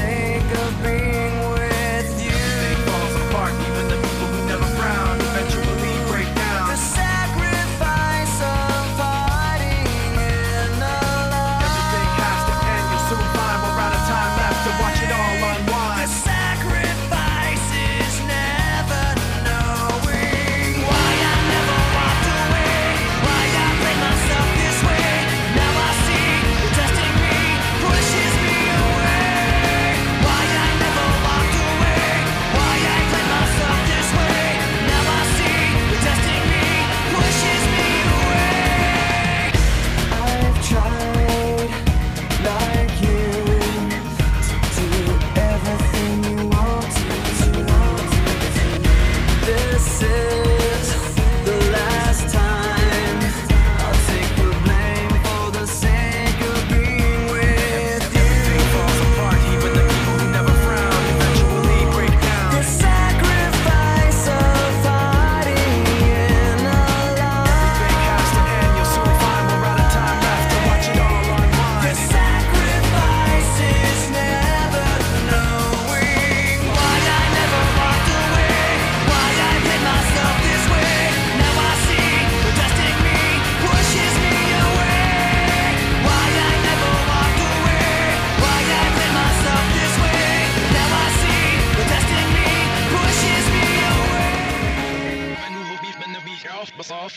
say goodbye.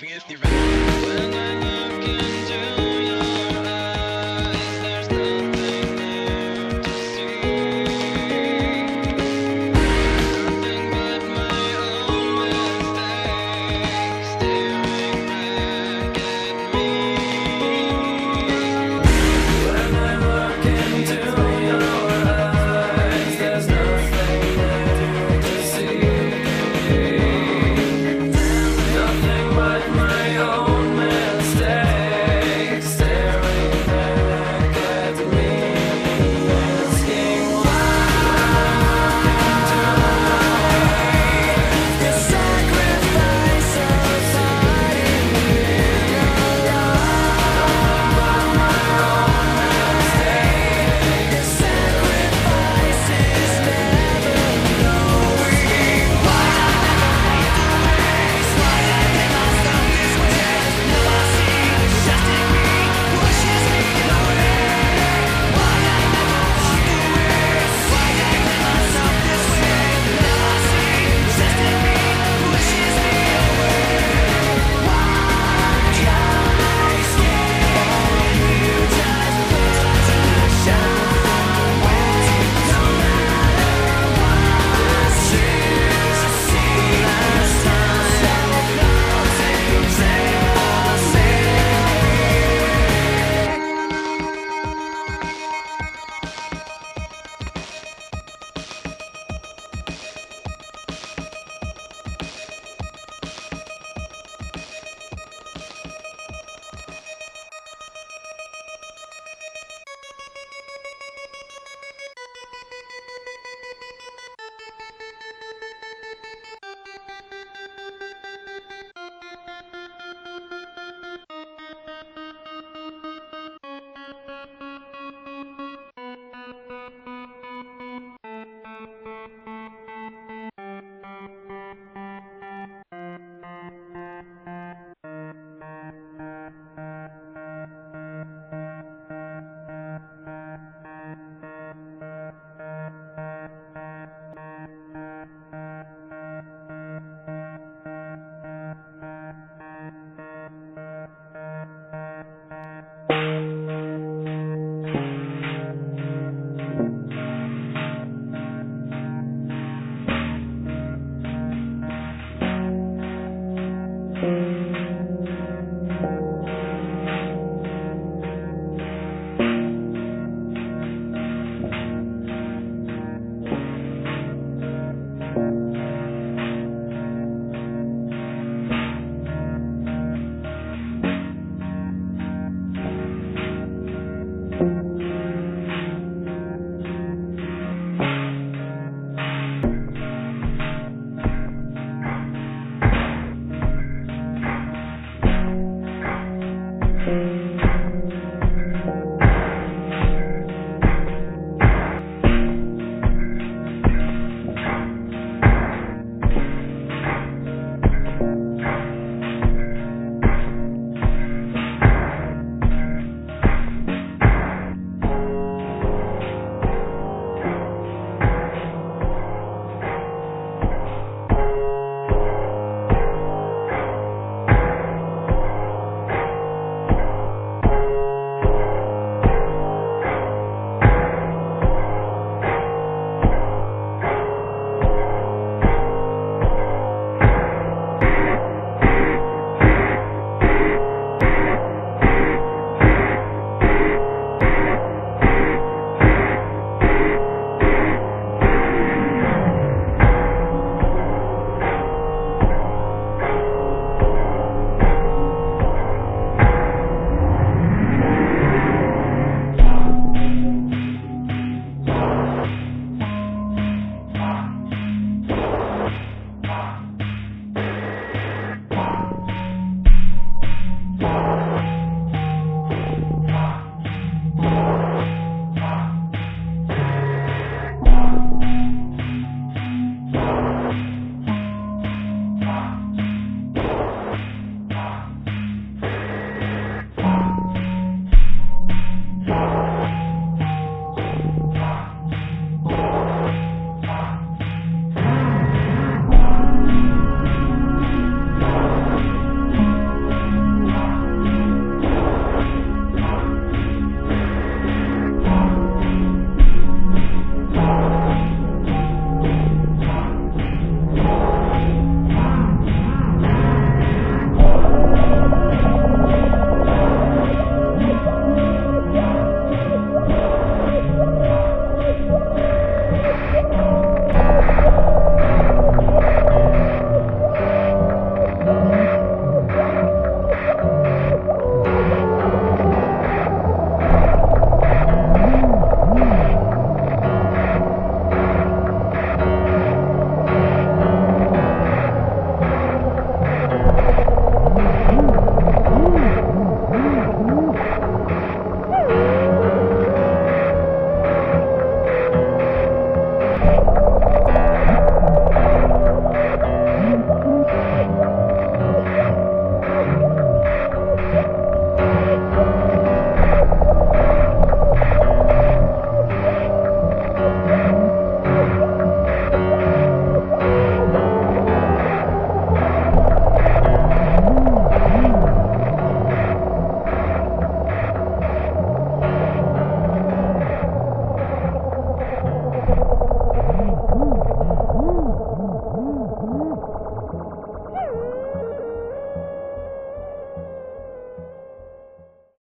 Vergiss the Welt.